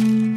Mm-hmm.